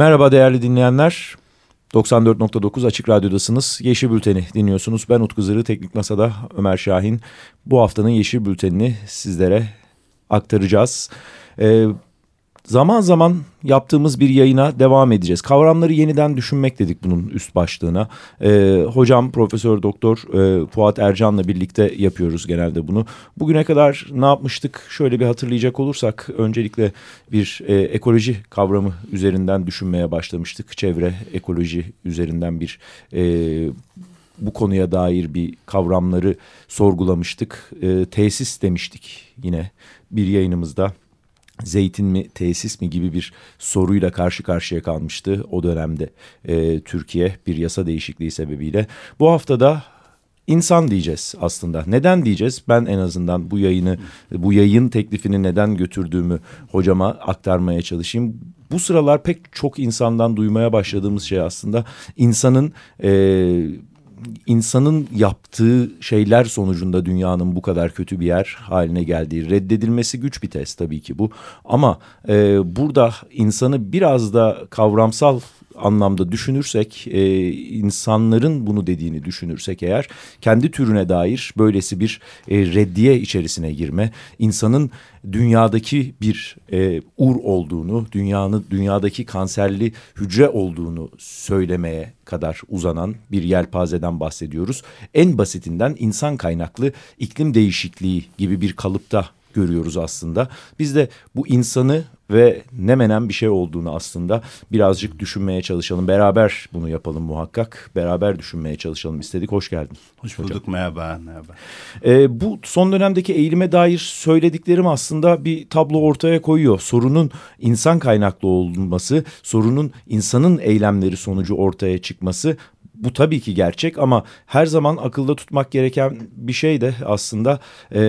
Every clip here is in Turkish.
Merhaba değerli dinleyenler. 94.9 Açık Radyo'dasınız. Yeşil Bülten'i dinliyorsunuz. Ben Utku Zırı, Teknik Masa'da Ömer Şahin. Bu haftanın Yeşil Bülten'ini sizlere aktaracağız. Ee, Zaman zaman yaptığımız bir yayına devam edeceğiz. Kavramları yeniden düşünmek dedik bunun üst başlığına. Ee, hocam Profesör Doktor e, Fuat Ercan'la birlikte yapıyoruz genelde bunu. Bugüne kadar ne yapmıştık? Şöyle bir hatırlayacak olursak öncelikle bir e, ekoloji kavramı üzerinden düşünmeye başlamıştık. Çevre ekoloji üzerinden bir e, bu konuya dair bir kavramları sorgulamıştık. E, tesis demiştik yine bir yayınımızda zeytin mi tesis mi gibi bir soruyla karşı karşıya kalmıştı o dönemde e, Türkiye bir yasa değişikliği sebebiyle. Bu haftada insan diyeceğiz aslında. Neden diyeceğiz? Ben en azından bu yayını, bu yayın teklifini neden götürdüğümü hocama aktarmaya çalışayım. Bu sıralar pek çok insandan duymaya başladığımız şey aslında insanın e, insanın yaptığı şeyler sonucunda dünyanın bu kadar kötü bir yer haline geldiği reddedilmesi güç bir test tabii ki bu. Ama e, burada insanı biraz da kavramsal anlamda düşünürsek e, insanların bunu dediğini düşünürsek eğer kendi türüne dair böylesi bir e, reddiye içerisine girme insanın dünyadaki bir e, ur olduğunu dünyanın dünyadaki kanserli hücre olduğunu söylemeye kadar uzanan bir yelpazeden bahsediyoruz. En basitinden insan kaynaklı iklim değişikliği gibi bir kalıpta görüyoruz aslında. Biz de bu insanı ve ne menen bir şey olduğunu aslında birazcık düşünmeye çalışalım. Beraber bunu yapalım muhakkak. Beraber düşünmeye çalışalım istedik. Hoş geldin. Hoş bulduk. Hocam. Merhaba. Merhaba. Ee, bu son dönemdeki eğilime dair söylediklerim aslında bir tablo ortaya koyuyor. Sorunun insan kaynaklı olması, sorunun insanın eylemleri sonucu ortaya çıkması bu tabii ki gerçek ama her zaman akılda tutmak gereken bir şey de aslında e,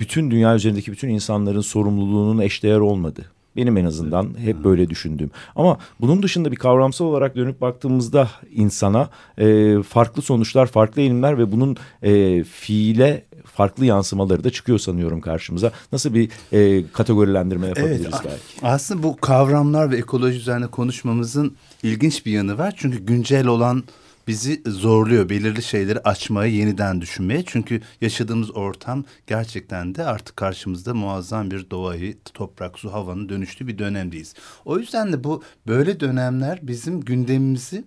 bütün dünya üzerindeki bütün insanların sorumluluğunun eşdeğer olmadı. Benim en azından hep böyle düşündüğüm. Ama bunun dışında bir kavramsal olarak dönüp baktığımızda insana e, farklı sonuçlar, farklı eğilimler ve bunun e, fiile farklı yansımaları da çıkıyor sanıyorum karşımıza. Nasıl bir e, kategorilendirme yapabiliriz evet, belki? Aslında bu kavramlar ve ekoloji üzerine konuşmamızın ilginç bir yanı var. Çünkü güncel olan bizi zorluyor belirli şeyleri açmaya, yeniden düşünmeye. Çünkü yaşadığımız ortam gerçekten de artık karşımızda muazzam bir doğayı, toprak, su, havanın dönüştüğü bir dönemdeyiz. O yüzden de bu böyle dönemler bizim gündemimizi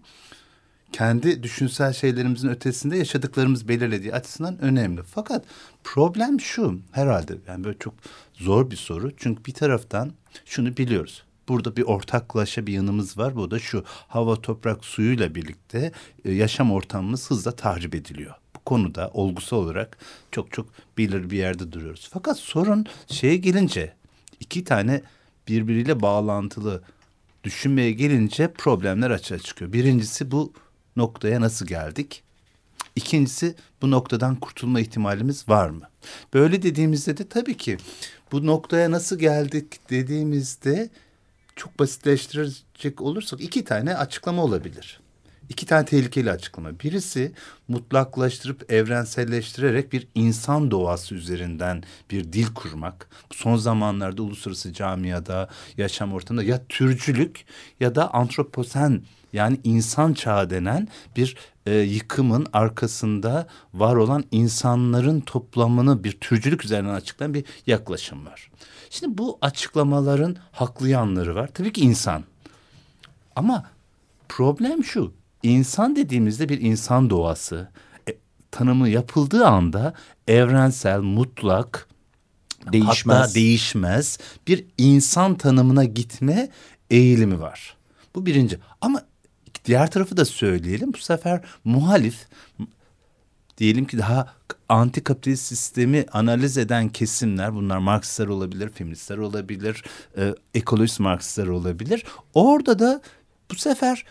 kendi düşünsel şeylerimizin ötesinde yaşadıklarımız belirlediği açısından önemli. Fakat problem şu herhalde yani böyle çok zor bir soru. Çünkü bir taraftan şunu biliyoruz burada bir ortaklaşa bir yanımız var. Bu da şu hava, toprak, suyuyla birlikte e, yaşam ortamımız hızla tahrip ediliyor. Bu konuda olgusal olarak çok çok bilir bir yerde duruyoruz. Fakat sorun şeye gelince iki tane birbiriyle bağlantılı düşünmeye gelince problemler açığa çıkıyor. Birincisi bu noktaya nasıl geldik? İkincisi bu noktadan kurtulma ihtimalimiz var mı? Böyle dediğimizde de tabii ki bu noktaya nasıl geldik dediğimizde çok basitleştirecek olursak iki tane açıklama olabilir. İki tane tehlikeli açıklama. Birisi mutlaklaştırıp evrenselleştirerek bir insan doğası üzerinden bir dil kurmak. Son zamanlarda uluslararası camiada, yaşam ortamında ya türcülük ya da antroposen yani insan çağı denen bir e, yıkımın arkasında var olan insanların toplamını bir türcülük üzerinden açıklayan bir yaklaşım var. Şimdi bu açıklamaların haklı yanları var. Tabii ki insan. Ama problem şu. İnsan dediğimizde bir insan doğası e, tanımı yapıldığı anda evrensel, mutlak, değişmez. hatta değişmez bir insan tanımına gitme eğilimi var. Bu birinci. Ama diğer tarafı da söyleyelim. Bu sefer muhalif diyelim ki daha anti kapitalist sistemi analiz eden kesimler bunlar Marksistler olabilir, feministler olabilir, e, ekolojist Marksistler olabilir. Orada da bu sefer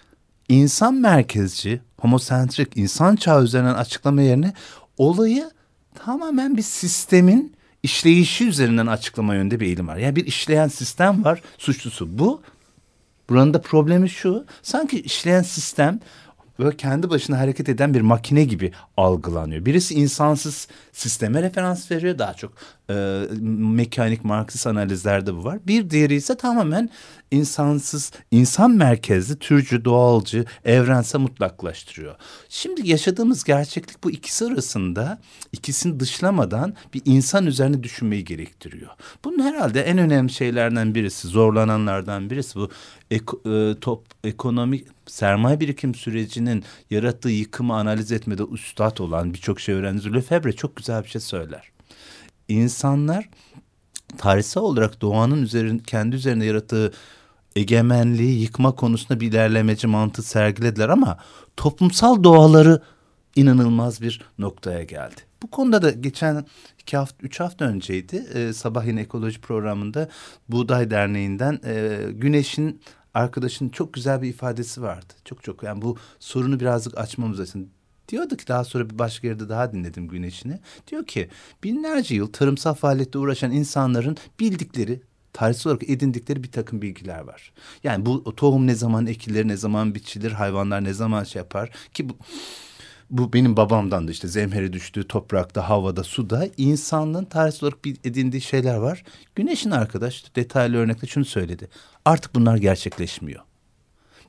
insan merkezci, homosentrik, insan çağı üzerinden açıklama yerine olayı tamamen bir sistemin işleyişi üzerinden açıklama yönde bir eğilim var. Yani bir işleyen sistem var, suçlusu bu. Buranın da problemi şu, sanki işleyen sistem böyle kendi başına hareket eden bir makine gibi algılanıyor. Birisi insansız sisteme referans veriyor daha çok e, mekanik Marksist analizlerde bu var. Bir diğeri ise tamamen insansız, insan merkezli, türcü, doğalcı, evrensel mutlaklaştırıyor. Şimdi yaşadığımız gerçeklik bu ikisi arasında ikisini dışlamadan bir insan üzerine düşünmeyi gerektiriyor. Bunun herhalde en önemli şeylerden birisi, zorlananlardan birisi bu ek, e, top, ekonomik sermaye birikim sürecinin yarattığı yıkımı analiz etmede üstad olan birçok şey öğrenci Lefebvre çok güzel bir şey söyler insanlar tarihsel olarak doğanın üzerin, kendi üzerine yarattığı egemenliği yıkma konusunda bir ilerlemeci mantığı sergilediler ama toplumsal doğaları inanılmaz bir noktaya geldi. Bu konuda da geçen iki hafta, üç hafta önceydi. E, sabah yine ekoloji programında Buğday Derneği'nden e, Güneş'in arkadaşının çok güzel bir ifadesi vardı. Çok çok yani bu sorunu birazcık açmamız için Diyordu ki daha sonra bir başka yerde daha dinledim Güneş'ini. Diyor ki binlerce yıl tarımsal faaliyette uğraşan insanların bildikleri tarihsel olarak edindikleri bir takım bilgiler var. Yani bu tohum ne zaman ekilir, ne zaman biçilir, hayvanlar ne zaman şey yapar ki bu bu benim babamdan da işte zemheri düştüğü toprakta, havada, suda insanlığın tarihsel olarak edindiği şeyler var. Güneş'in arkadaş detaylı örnekle şunu söyledi. Artık bunlar gerçekleşmiyor.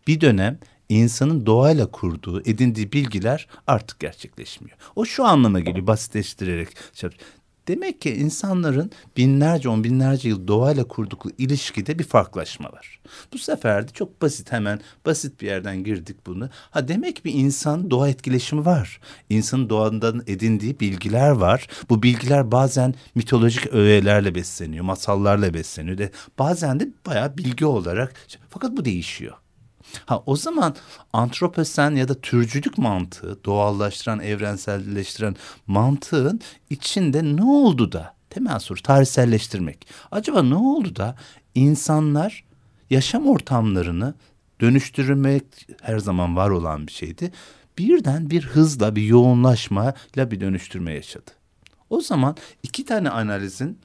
Bir dönem insanın doğayla kurduğu, edindiği bilgiler artık gerçekleşmiyor. O şu anlama geliyor basitleştirerek. Demek ki insanların binlerce on binlerce yıl doğayla kurdukları ilişkide bir farklılaşma var. Bu sefer de çok basit hemen basit bir yerden girdik bunu. Ha demek bir insan doğa etkileşimi var. İnsanın doğadan edindiği bilgiler var. Bu bilgiler bazen mitolojik öğelerle besleniyor, masallarla besleniyor. De bazen de bayağı bilgi olarak. Fakat bu değişiyor. Ha o zaman antroposen ya da türcülük mantığı, doğallaştıran, evrenselleştiren mantığın içinde ne oldu da temel soru tarihselleştirmek. Acaba ne oldu da insanlar yaşam ortamlarını dönüştürmek her zaman var olan bir şeydi. Birden bir hızla, bir yoğunlaşmayla bir dönüştürme yaşadı. O zaman iki tane analizin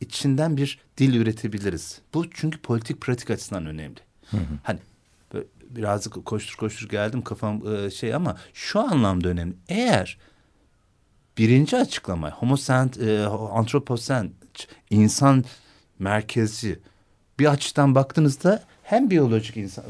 içinden bir dil üretebiliriz. Bu çünkü politik pratik açısından önemli. Hı hı. Hani birazcık koştur koştur geldim kafam e, şey ama şu anlamda önemli. Eğer birinci açıklama homosent, e, antroposen, insan merkezi bir açıdan baktığınızda hem biyolojik insan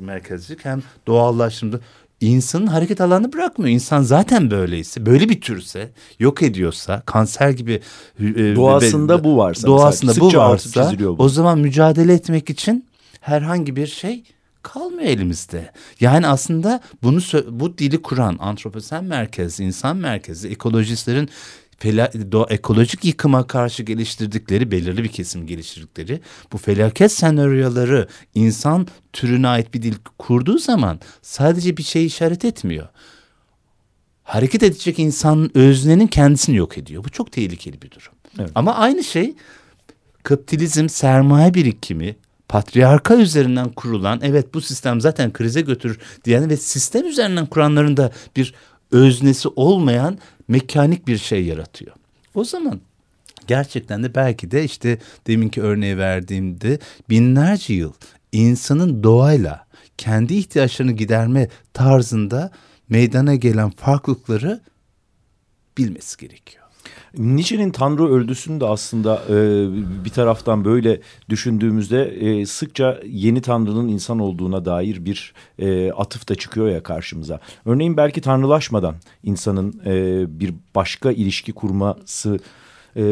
merkezcilik hem doğallaştırımda insanın hareket alanını bırakmıyor. İnsan zaten böyleyse, böyle bir türse, yok ediyorsa, kanser gibi e, doğasında be, bu varsa, doğasında bu varsa, bu. o zaman mücadele etmek için herhangi bir şey kalmıyor elimizde. Yani aslında bunu bu dili kuran antroposen merkezli, insan merkezli ekolojistlerin fela, ekolojik yıkıma karşı geliştirdikleri belirli bir kesim geliştirdikleri bu felaket senaryoları insan türüne ait bir dil kurduğu zaman sadece bir şey işaret etmiyor. Hareket edecek insanın öznenin kendisini yok ediyor. Bu çok tehlikeli bir durum. Evet. Ama aynı şey kapitalizm, sermaye birikimi, patriarka üzerinden kurulan evet bu sistem zaten krize götürür diyen ve sistem üzerinden kuranların da bir öznesi olmayan mekanik bir şey yaratıyor. O zaman gerçekten de belki de işte deminki örneği verdiğimde binlerce yıl insanın doğayla kendi ihtiyaçlarını giderme tarzında meydana gelen farklılıkları bilmesi gerekiyor. Nietzsche'nin Tanrı öldüsünü de aslında e, bir taraftan böyle düşündüğümüzde e, sıkça yeni Tanrı'nın insan olduğuna dair bir e, atıf da çıkıyor ya karşımıza. Örneğin belki tanrılaşmadan insanın e, bir başka ilişki kurması e,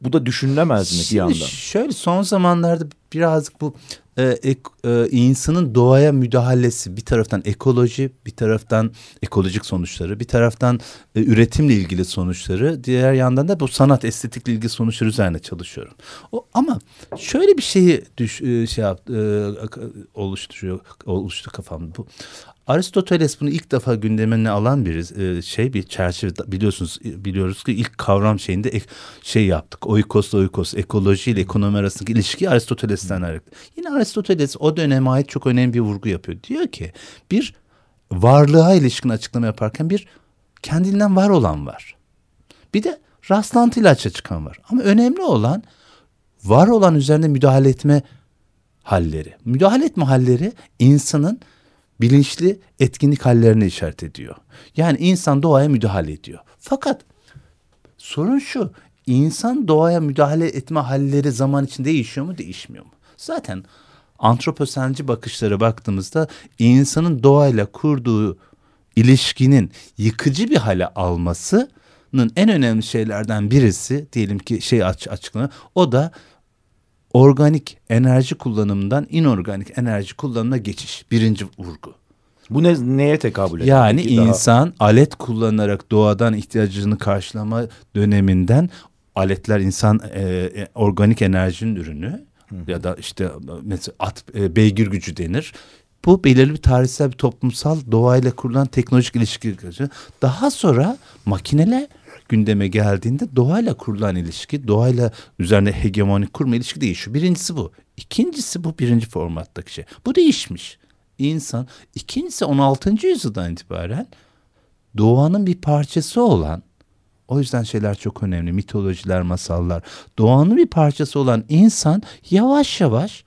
bu da düşünülemez mi Şimdi bir yandan? Şöyle son zamanlarda birazcık bu e, e, insanın doğaya müdahalesi bir taraftan ekoloji bir taraftan ekolojik sonuçları bir taraftan e, üretimle ilgili sonuçları diğer yandan da bu sanat estetikle ilgili sonuçları üzerine çalışıyorum. O, ama şöyle bir şeyi düş, e, şey yap, e, oluşturuyor oluştu kafamda bu Aristoteles bunu ilk defa gündemine alan bir e, şey bir çerçeve biliyorsunuz biliyoruz ki ilk kavram şeyinde ek, şey yaptık. Oikos oikos ekoloji ile ekonomi arasındaki ilişki Aristoteles'ten hareket. Yine Aristoteles o döneme ait çok önemli bir vurgu yapıyor. Diyor ki bir varlığa ilişkin açıklama yaparken bir kendinden var olan var. Bir de rastlantıyla açığa çıkan var. Ama önemli olan var olan üzerine müdahale etme halleri. Müdahale etme halleri insanın bilinçli etkinlik hallerine işaret ediyor. Yani insan doğaya müdahale ediyor. Fakat sorun şu, insan doğaya müdahale etme halleri zaman içinde değişiyor mu, değişmiyor mu? Zaten antroposenci bakışlara baktığımızda insanın doğayla kurduğu ilişkinin yıkıcı bir hale almasının en önemli şeylerden birisi diyelim ki şey aç açıklama o da organik enerji kullanımından inorganik enerji kullanımına geçiş. Birinci vurgu. Bu ne, neye tekabül ediyor? Yani Peki insan daha... alet kullanarak doğadan ihtiyacını karşılama döneminden aletler insan e, e, organik enerjinin ürünü Hı. ya da işte mesela at e, beygir gücü denir. Bu belirli bir tarihsel bir toplumsal doğayla kurulan teknolojik ilişki. Daha sonra makineler gündeme geldiğinde doğayla kurulan ilişki, doğayla üzerine hegemonik kurma ilişki değişiyor. Birincisi bu. İkincisi bu birinci formattaki şey. Bu değişmiş. İnsan. İkincisi 16. yüzyıldan itibaren doğanın bir parçası olan o yüzden şeyler çok önemli. Mitolojiler, masallar. Doğanın bir parçası olan insan yavaş yavaş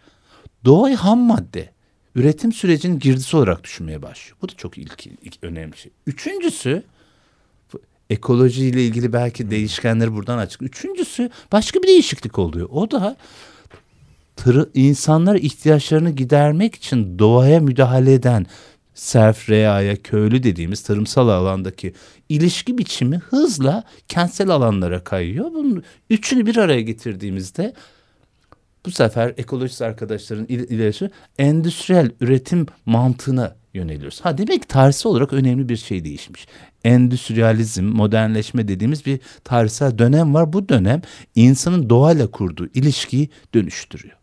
doğayı ham madde, üretim sürecinin girdisi olarak düşünmeye başlıyor. Bu da çok ilk, ilk önemli şey. Üçüncüsü ekolojiyle ilgili belki değişkenleri buradan açık. Üçüncüsü başka bir değişiklik oluyor. O da tırı, insanlar ihtiyaçlarını gidermek için doğaya müdahale eden serf, reaya, köylü dediğimiz tarımsal alandaki ilişki biçimi hızla kentsel alanlara kayıyor. Bunun üçünü bir araya getirdiğimizde bu sefer ekolojist arkadaşların ilerisi endüstriyel üretim mantığına yöneliyoruz. Ha demek ki tarihsel olarak önemli bir şey değişmiş. Endüstriyalizm, modernleşme dediğimiz bir tarihsel dönem var. Bu dönem insanın doğayla kurduğu ilişkiyi dönüştürüyor.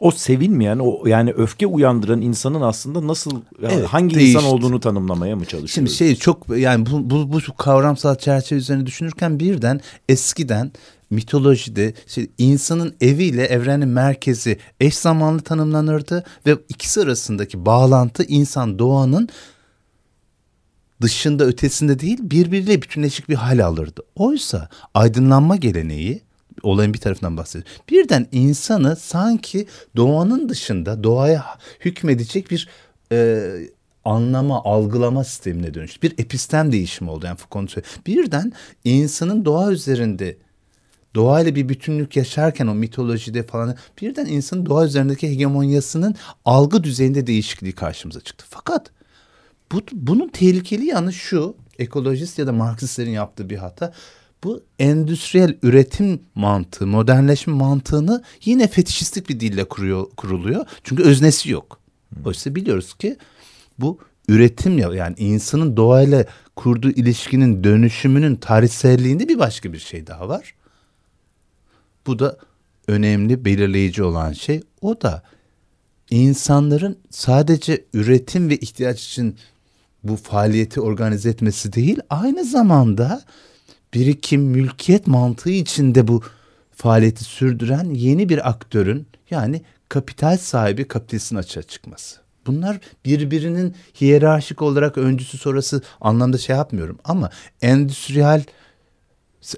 O sevilmeyen, o yani öfke uyandıran insanın aslında nasıl evet, hangi değişti. insan olduğunu tanımlamaya mı çalışıyoruz? Şimdi şey çok yani bu, bu, bu kavramsal çerçeve üzerine düşünürken birden eskiden mitolojide işte insanın eviyle evrenin merkezi eş zamanlı tanımlanırdı ve ikisi arasındaki bağlantı insan doğanın dışında ötesinde değil birbiriyle bütünleşik bir hal alırdı. Oysa aydınlanma geleneği olayın bir tarafından bahsediyor. Birden insanı sanki doğanın dışında doğaya hükmedecek bir e, anlama, algılama sistemine dönüştü. Bir epistem değişimi oldu yani Foucault'un söylediği. Birden insanın doğa üzerinde doğayla bir bütünlük yaşarken o mitolojide falan birden insanın doğa üzerindeki hegemonyasının algı düzeyinde değişikliği karşımıza çıktı. Fakat bu, bunun tehlikeli yanı şu ekolojist ya da Marksistlerin yaptığı bir hata bu endüstriyel üretim mantığı, modernleşme mantığını yine fetişistik bir dille kuruyor, kuruluyor. Çünkü öznesi yok. Oysa biliyoruz ki bu üretim ya yani insanın doğayla kurduğu ilişkinin dönüşümünün tarihselliğinde bir başka bir şey daha var. Bu da önemli, belirleyici olan şey. O da insanların sadece üretim ve ihtiyaç için bu faaliyeti organize etmesi değil, aynı zamanda birikim, mülkiyet mantığı içinde bu faaliyeti sürdüren yeni bir aktörün yani kapital sahibi kapitalistin açığa çıkması. Bunlar birbirinin hiyerarşik olarak öncüsü sonrası anlamda şey yapmıyorum ama endüstriyel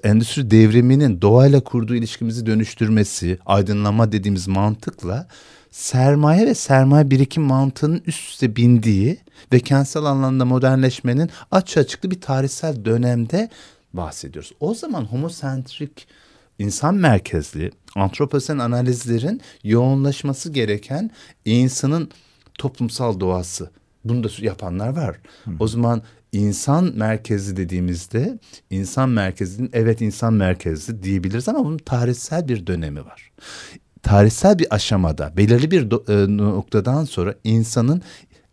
endüstri devriminin doğayla kurduğu ilişkimizi dönüştürmesi, aydınlama dediğimiz mantıkla sermaye ve sermaye birikim mantığının üst üste bindiği ve kentsel anlamda modernleşmenin açık açıklı bir tarihsel dönemde bahsediyoruz. O zaman homosentrik insan merkezli antroposen analizlerin yoğunlaşması gereken insanın toplumsal doğası. Bunu da yapanlar var. Hı. O zaman insan merkezi dediğimizde insan merkezinin evet insan merkezli diyebiliriz ama bunun tarihsel bir dönemi var. Tarihsel bir aşamada belirli bir e, noktadan sonra insanın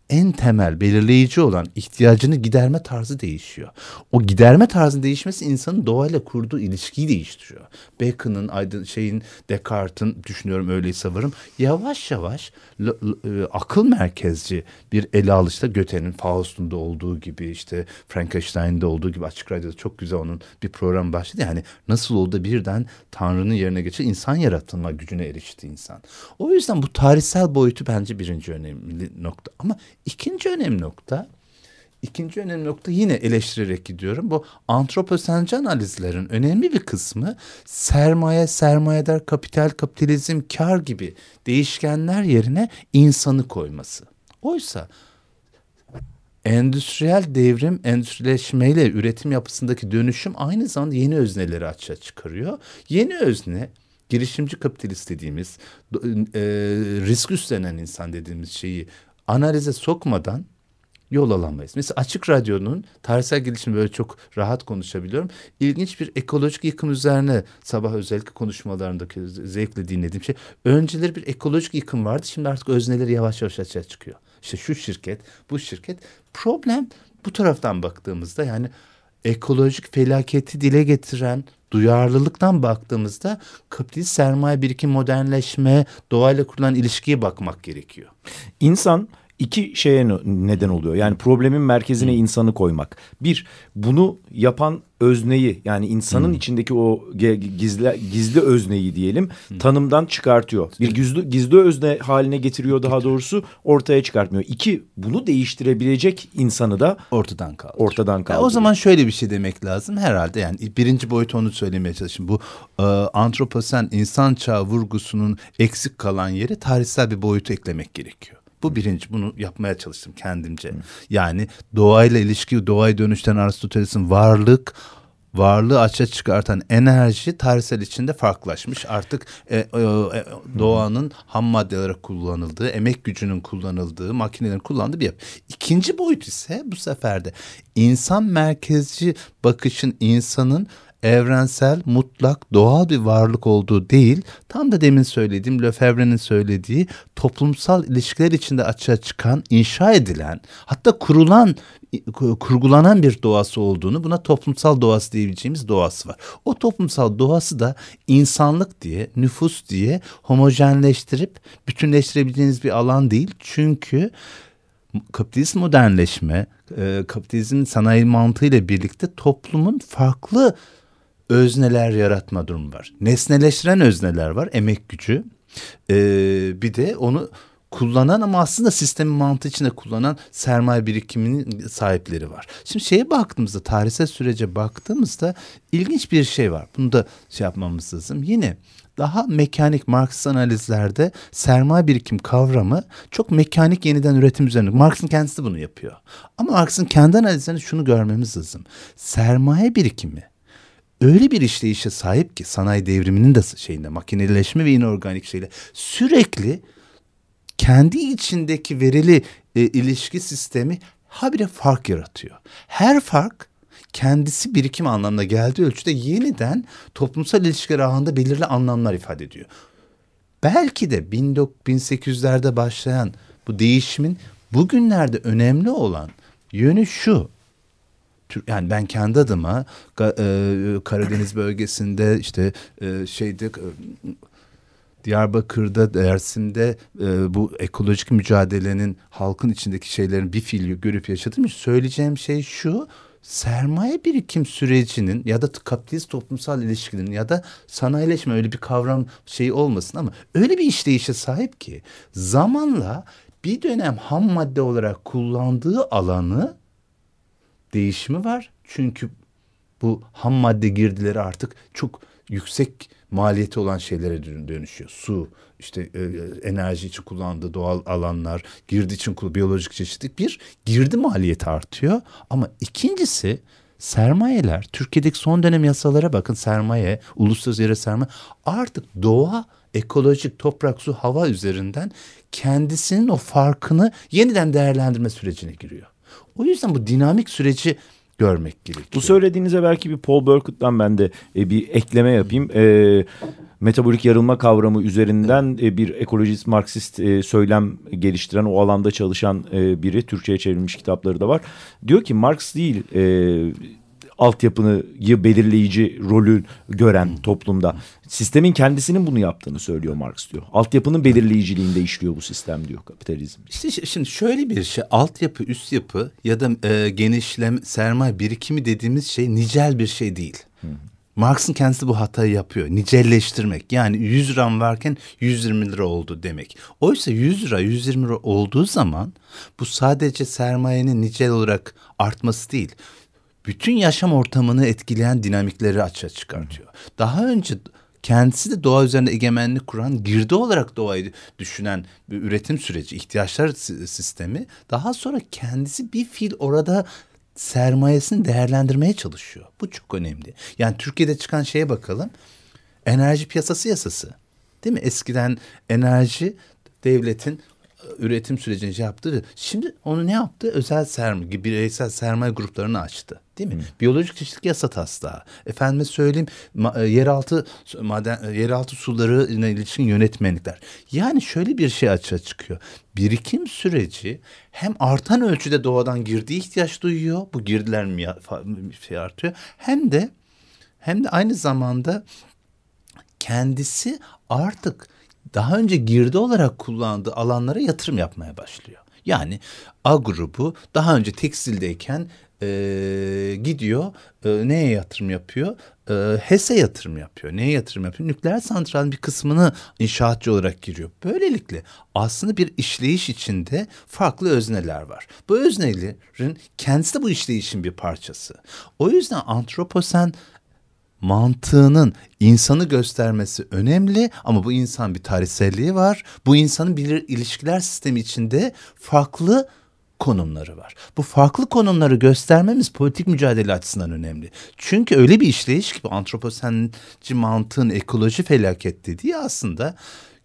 en temel belirleyici olan ihtiyacını giderme tarzı değişiyor. O giderme tarzının değişmesi insanın doğayla kurduğu ilişkiyi değiştiriyor. Bacon'ın, aydın şeyin, Descartes'in düşünüyorum öyleyse varım. Yavaş yavaş l, l, e, akıl merkezci bir ele alışta Göte'nin Faust'unda olduğu gibi işte Frankenstein'de olduğu gibi açık radyoda çok güzel onun bir program başladı. Yani nasıl oldu birden Tanrı'nın yerine geçip insan yaratılma gücüne erişti insan. O yüzden bu tarihsel boyutu bence birinci önemli nokta. Ama İkinci önemli nokta, ikinci önemli nokta yine eleştirerek gidiyorum. Bu antroposenci analizlerin önemli bir kısmı sermaye, sermayedar, kapital, kapitalizm, kar gibi değişkenler yerine insanı koyması. Oysa endüstriyel devrim, endüstrileşmeyle üretim yapısındaki dönüşüm aynı zamanda yeni özneleri açığa çıkarıyor. Yeni özne girişimci kapitalist dediğimiz, e, risk üstlenen insan dediğimiz şeyi analize sokmadan yol alamayız. Mesela Açık Radyo'nun tarihsel gelişimi böyle çok rahat konuşabiliyorum. İlginç bir ekolojik yıkım üzerine sabah özellikle konuşmalarındaki zevkle dinlediğim şey. Önceleri bir ekolojik yıkım vardı. Şimdi artık özneleri yavaş yavaş açığa çıkıyor. İşte şu şirket, bu şirket. Problem bu taraftan baktığımızda yani ekolojik felaketi dile getiren duyarlılıktan baktığımızda kapitalist sermaye birikim modernleşme, doğayla kurulan ilişkiye bakmak gerekiyor. İnsan iki şeye neden oluyor. Yani problemin merkezine hmm. insanı koymak. Bir, bunu yapan özneyi yani insanın hmm. içindeki o gizli gizli özneyi diyelim hmm. tanımdan çıkartıyor. Bir gizli gizli özne haline getiriyor daha doğrusu ortaya çıkartmıyor. İki, bunu değiştirebilecek insanı da ortadan kaldı. Ortadan kaldı. o zaman şöyle bir şey demek lazım herhalde. Yani birinci boyut onu söylemeye çalışayım. Bu e, antroposen insan çağı vurgusunun eksik kalan yeri tarihsel bir boyutu eklemek gerekiyor. Bu birinci bunu yapmaya çalıştım kendimce. Hı. Yani doğayla ilişki, doğayı dönüşten Aristoteles'in varlık, varlığı açığa çıkartan enerji tarihsel içinde farklılaşmış. Artık e, e, e, doğanın ham madde olarak kullanıldığı, emek gücünün kullanıldığı, makinelerin kullandığı bir yapı. İkinci boyut ise bu sefer de insan merkezci bakışın insanın evrensel, mutlak, doğal bir varlık olduğu değil, tam da demin söylediğim Lefebvre'nin söylediği toplumsal ilişkiler içinde açığa çıkan, inşa edilen, hatta kurulan kurgulanan bir doğası olduğunu buna toplumsal doğası diyebileceğimiz doğası var. O toplumsal doğası da insanlık diye, nüfus diye homojenleştirip bütünleştirebileceğiniz bir alan değil. Çünkü kapitalist modernleşme, e, kapitalizmin sanayi mantığıyla birlikte toplumun farklı özneler yaratma durumu var. Nesneleştiren özneler var, emek gücü. Ee, bir de onu kullanan ama aslında sistemin mantığı içinde kullanan sermaye birikiminin sahipleri var. Şimdi şeye baktığımızda, tarihsel sürece baktığımızda ilginç bir şey var. Bunu da şey yapmamız lazım. Yine daha mekanik Marksist analizlerde sermaye birikim kavramı çok mekanik yeniden üretim üzerine. Marx'ın kendisi bunu yapıyor. Ama Marx'ın kendi analizlerinde şunu görmemiz lazım. Sermaye birikimi öyle bir işleyişe sahip ki sanayi devriminin de şeyinde makineleşme ve inorganik şeyle sürekli kendi içindeki verili e, ilişki sistemi habire fark yaratıyor. Her fark kendisi birikim anlamına geldiği ölçüde yeniden toplumsal ilişkiler ağında belirli anlamlar ifade ediyor. Belki de 1800'lerde başlayan bu değişimin bugünlerde önemli olan yönü şu yani ben kendi adıma e, Karadeniz bölgesinde işte e, şeyde e, Diyarbakır'da, Dersim'de bu ekolojik mücadelenin halkın içindeki şeylerin bir fiil görüp yaşadım. Söyleyeceğim şey şu sermaye birikim sürecinin ya da kapitalist toplumsal ilişkilerin ya da sanayileşme öyle bir kavram şeyi olmasın ama öyle bir işleyişe sahip ki zamanla bir dönem ham madde olarak kullandığı alanı değişimi var. Çünkü bu ham madde girdileri artık çok yüksek maliyeti olan şeylere dönüşüyor. Su, işte e, enerji için kullandığı doğal alanlar, girdi için biyolojik çeşitlilik bir girdi maliyeti artıyor. Ama ikincisi sermayeler, Türkiye'deki son dönem yasalara bakın sermaye, uluslararası yere sermaye artık doğa, ekolojik, toprak, su, hava üzerinden kendisinin o farkını yeniden değerlendirme sürecine giriyor. O yüzden bu dinamik süreci görmek gerekiyor. Bu söylediğinize belki bir Paul Burkett'tan ben de e, bir ekleme yapayım. E, metabolik yarılma kavramı üzerinden e, bir ekolojist Marksist e, söylem geliştiren o alanda çalışan e, biri Türkçe'ye çevrilmiş kitapları da var. Diyor ki Marx değil e, altyapını belirleyici rolü gören toplumda. Sistemin kendisinin bunu yaptığını söylüyor Marx diyor. Altyapının belirleyiciliğinde işliyor bu sistem diyor kapitalizm. İşte şimdi şöyle bir şey altyapı, üst yapı ya da e, genişlem, sermaye birikimi dediğimiz şey nicel bir şey değil. Hı. Marx'ın kendisi bu hatayı yapıyor. Nicelleştirmek. Yani 100 liram varken 120 lira oldu demek. Oysa 100 lira 120 lira olduğu zaman bu sadece sermayenin nicel olarak artması değil bütün yaşam ortamını etkileyen dinamikleri açığa çıkartıyor. Daha önce kendisi de doğa üzerinde egemenlik kuran, girdi olarak doğayı düşünen bir üretim süreci, ihtiyaçlar sistemi daha sonra kendisi bir fil orada sermayesini değerlendirmeye çalışıyor. Bu çok önemli. Yani Türkiye'de çıkan şeye bakalım. Enerji piyasası yasası. Değil mi? Eskiden enerji devletin üretim sürecini yaptı. Şimdi onu ne yaptı? Özel sermaye, bireysel sermaye gruplarını açtı. Değil mi? Hmm. Biyolojik çeşitlilik yasa taslağı. Efendime söyleyeyim e, yeraltı maden e, yeraltı suları ile ilişkin yönetmenlikler. Yani şöyle bir şey açığa çıkıyor. Birikim süreci hem artan ölçüde doğadan girdiği ihtiyaç duyuyor. Bu girdiler mi şey artıyor. Hem de hem de aynı zamanda kendisi artık daha önce girdi olarak kullandığı alanlara yatırım yapmaya başlıyor. Yani A grubu daha önce tekstildeyken e, gidiyor e, neye yatırım yapıyor? E, HES'e yatırım yapıyor. Neye yatırım yapıyor? Nükleer santralin bir kısmını inşaatçı olarak giriyor. Böylelikle aslında bir işleyiş içinde farklı özneler var. Bu öznelerin kendisi de bu işleyişin bir parçası. O yüzden antroposen mantığının insanı göstermesi önemli ama bu insan bir tarihselliği var. Bu insanın bir ilişkiler sistemi içinde farklı konumları var. Bu farklı konumları göstermemiz politik mücadele açısından önemli. Çünkü öyle bir işleyiş ki bu antroposenci mantığın ekoloji felaket dediği aslında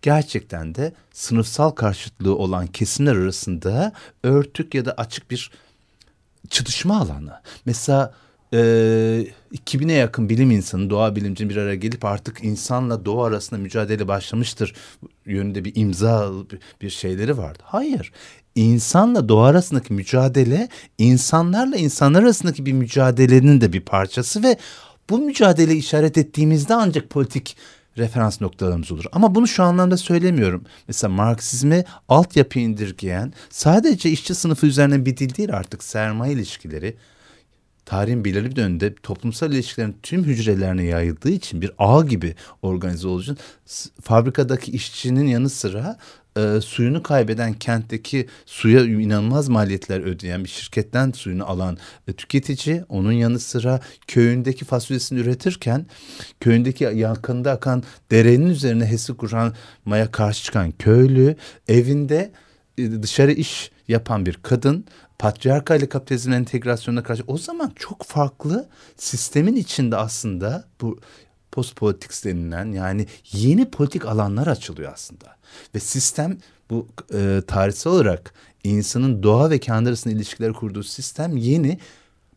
gerçekten de sınıfsal karşıtlığı olan kesimler arasında örtük ya da açık bir çatışma alanı. Mesela e, 2000'e yakın bilim insanı, doğa bilimci bir araya gelip artık insanla doğa arasında mücadele başlamıştır yönünde bir imza bir şeyleri vardı. Hayır. İnsanla doğa arasındaki mücadele insanlarla insanlar arasındaki bir mücadelenin de bir parçası ve bu mücadele işaret ettiğimizde ancak politik referans noktalarımız olur. Ama bunu şu anlamda söylemiyorum. Mesela Marksizmi altyapı indirgeyen sadece işçi sınıfı üzerine bir dil değil artık sermaye ilişkileri, tarihin belirli bir döneminde toplumsal ilişkilerin tüm hücrelerine yayıldığı için bir ağ gibi organize olduğu fabrikadaki işçinin yanı sıra e, suyunu kaybeden kentteki suya inanılmaz maliyetler ödeyen bir şirketten suyunu alan e, tüketici onun yanı sıra köyündeki fasulyesini üretirken köyündeki yakında akan derenin üzerine HES'i kuramaya karşı çıkan köylü evinde e, dışarı iş yapan bir kadın patriarkal kapitalizmin entegrasyonuna karşı o zaman çok farklı sistemin içinde aslında bu post politics denilen yani yeni politik alanlar açılıyor aslında. Ve sistem bu e, tarihsel olarak insanın doğa ve kendi arasında ilişkiler kurduğu sistem yeni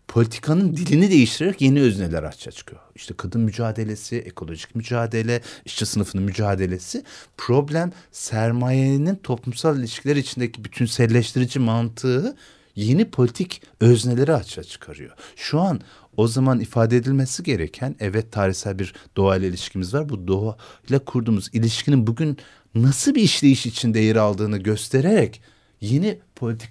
politikanın dilini değiştirerek yeni özneler açığa çıkıyor. İşte kadın mücadelesi, ekolojik mücadele, işçi sınıfının mücadelesi. Problem sermayenin toplumsal ilişkiler içindeki bütünselleştirici mantığı yeni politik özneleri açığa çıkarıyor. Şu an o zaman ifade edilmesi gereken evet tarihsel bir doğayla ilişkimiz var. Bu doğayla kurduğumuz ilişkinin bugün nasıl bir işleyiş içinde yer aldığını göstererek yeni politik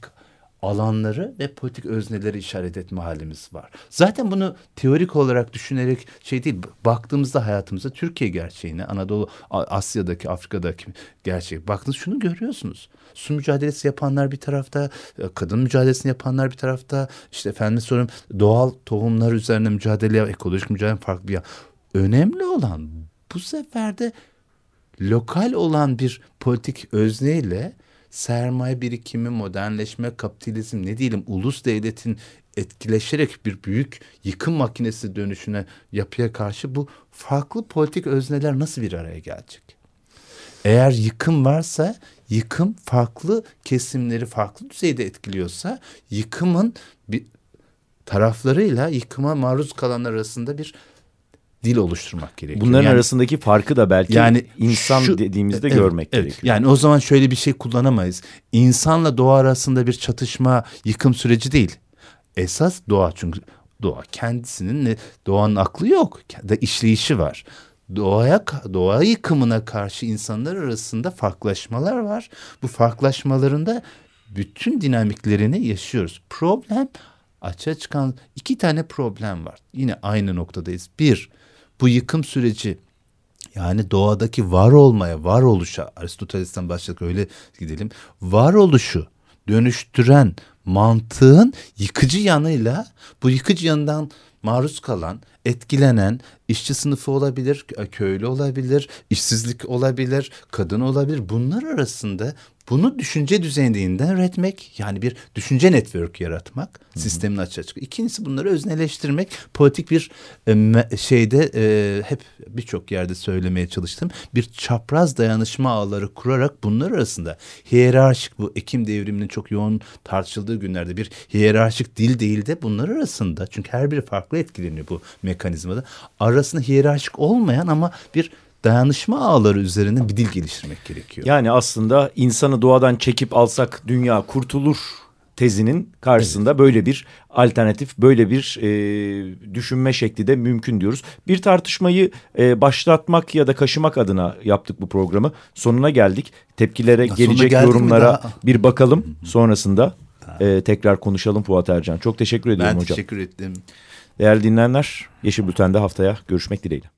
alanları ve politik özneleri işaret etme halimiz var. Zaten bunu teorik olarak düşünerek şey değil, baktığımızda hayatımıza Türkiye gerçeğine, Anadolu, Asya'daki, Afrika'daki gerçeği baktığınız şunu görüyorsunuz. Su mücadelesi yapanlar bir tarafta, e, kadın mücadelesini yapanlar bir tarafta, işte efendim soruyorum doğal tohumlar üzerine mücadele, ekolojik mücadele farklı bir Önemli olan bu sefer de lokal olan bir politik özneyle sermaye birikimi, modernleşme, kapitalizm ne diyelim ulus devletin etkileşerek bir büyük yıkım makinesi dönüşüne yapıya karşı bu farklı politik özneler nasıl bir araya gelecek? Eğer yıkım varsa yıkım farklı kesimleri farklı düzeyde etkiliyorsa yıkımın bir taraflarıyla yıkıma maruz kalanlar arasında bir dil oluşturmak gerekiyor. Bunların yani, arasındaki farkı da belki yani insan şu, dediğimizde evet, görmek evet, gerekiyor. Yani o zaman şöyle bir şey kullanamayız. İnsanla doğa arasında bir çatışma, yıkım süreci değil. Esas doğa çünkü doğa kendisinin ne doğanın aklı yok. Da işleyişi var. Doğaya doğa yıkımına karşı insanlar arasında farklılaşmalar var. Bu farklılaşmalarında bütün dinamiklerini yaşıyoruz. Problem açığa çıkan iki tane problem var. Yine aynı noktadayız. Bir, bu yıkım süreci yani doğadaki var olmaya, varoluşa Aristoteles'ten başladık öyle gidelim. Varoluşu dönüştüren mantığın yıkıcı yanıyla bu yıkıcı yanından maruz kalan, etkilenen, işçi sınıfı olabilir, köylü olabilir, işsizlik olabilir, kadın olabilir. Bunlar arasında bunu düşünce düzeyinde üretmek yani bir düşünce network yaratmak Hı-hı. sistemin açığa çıkıyor. İkincisi bunları özneleştirmek politik bir e, şeyde e, hep birçok yerde söylemeye çalıştım. Bir çapraz dayanışma ağları kurarak bunlar arasında hiyerarşik bu Ekim devriminin çok yoğun tartışıldığı günlerde bir hiyerarşik dil değil de bunlar arasında çünkü her biri farklı etkileniyor bu mekanizmada. Arasında hiyerarşik olmayan ama bir dayanışma ağları üzerine bir dil geliştirmek gerekiyor. Yani aslında insanı doğadan çekip alsak dünya kurtulur tezinin karşısında evet. böyle bir alternatif, böyle bir e, düşünme şekli de mümkün diyoruz. Bir tartışmayı e, başlatmak ya da kaşımak adına yaptık bu programı. Sonuna geldik. Tepkilere ya gelecek yorumlara bir bakalım sonrasında. E, tekrar konuşalım Fuat Ercan. Çok teşekkür ediyorum ben hocam. Ben teşekkür ettim. Değerli dinleyenler, Yeşil Bülten'de haftaya görüşmek dileğiyle.